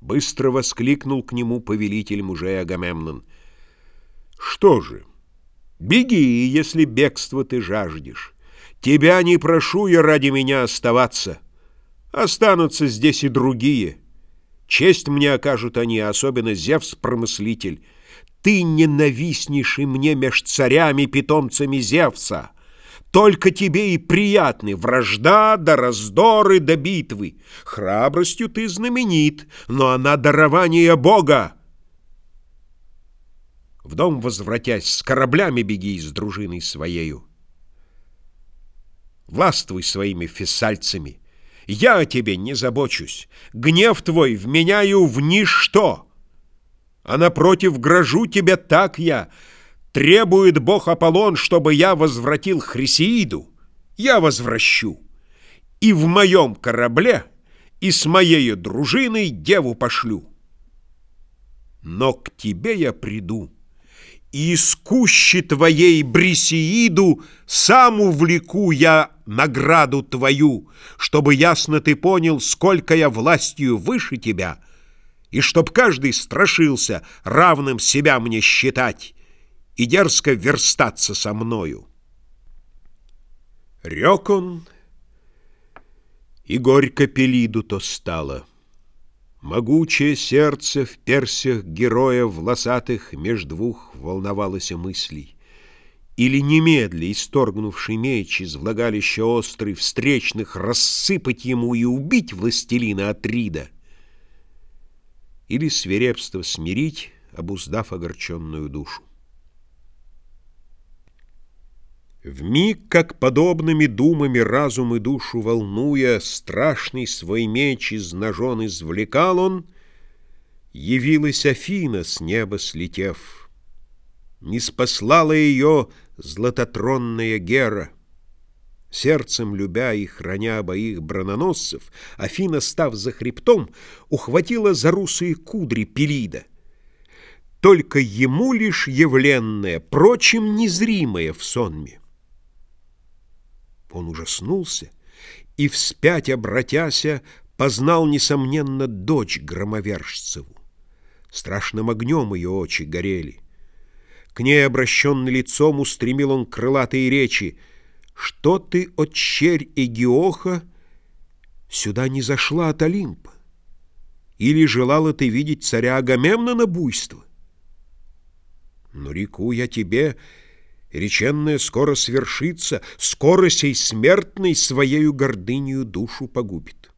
Быстро воскликнул к нему повелитель мужей Агамемнон. Что же, беги, если бегство ты жаждешь. Тебя не прошу я ради меня оставаться. Останутся здесь и другие. Честь мне окажут они, особенно Зевс-промыслитель. Ты ненавистнейший мне меж царями, питомцами Зевса. Только тебе и приятны вражда да раздоры да битвы. Храбростью ты знаменит, но она дарование Бога. В дом возвратясь, с кораблями беги с дружиной своею. Властвуй своими фессальцами. Я о тебе не забочусь. Гнев твой вменяю в ничто. А напротив, грожу тебе так я — Требует бог Аполлон, чтобы я возвратил Хрисеиду. Я возвращу. И в моем корабле, и с моей дружиной деву пошлю. Но к тебе я приду, и из кущи твоей Брисеиду сам увлеку я награду твою, чтобы ясно ты понял, сколько я властью выше тебя, и чтоб каждый страшился равным себя мне считать, и дерзко верстаться со мною. Рек он, и горько Пелиду то стало. Могучее сердце в персях героя волосатых меж двух волновалось мыслей. Или немедля, исторгнувший меч из влагалища острый, встречных рассыпать ему и убить властелина Атрида, или свирепство смирить, обуздав огорченную душу. В миг, как подобными думами разум и душу волнуя, Страшный свой меч из ножон извлекал он, Явилась Афина с неба слетев. Не спаслала ее златотронная Гера. Сердцем любя и храня обоих брононосцев, Афина, став за хребтом, ухватила за русые кудри Пелида. Только ему лишь явленное, прочим незримое в сонме. Он ужаснулся и, вспять обратяся, познал, несомненно, дочь громовержцеву. Страшным огнем ее очи горели. К ней, обращенный лицом, устремил он крылатые речи. «Что ты, от черь Эгиоха, сюда не зашла от Олимпа? Или желала ты видеть царя Агамемнона буйство? Но реку я тебе, Реченное скоро свершится, скоро сей смертный Своею гордынью душу погубит.